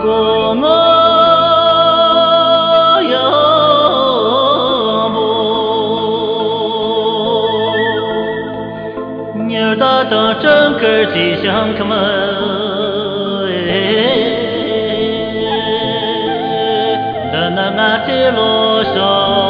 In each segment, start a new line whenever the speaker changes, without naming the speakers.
ཁྱི དང ཁྱི དང ཁྱི དང ཁྱི དང ཁྱི དང ཁྱི དང ཁྱི དང ཁྱི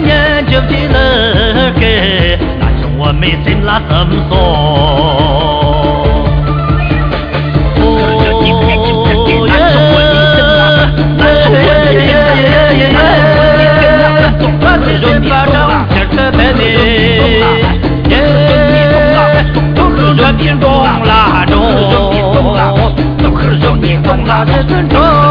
giờ mi xin lá tấm xô Hãy subscribe cho kênh Ghiền Mì Gõ Để không bỏ lỡ những video hấp dẫn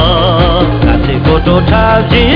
saudade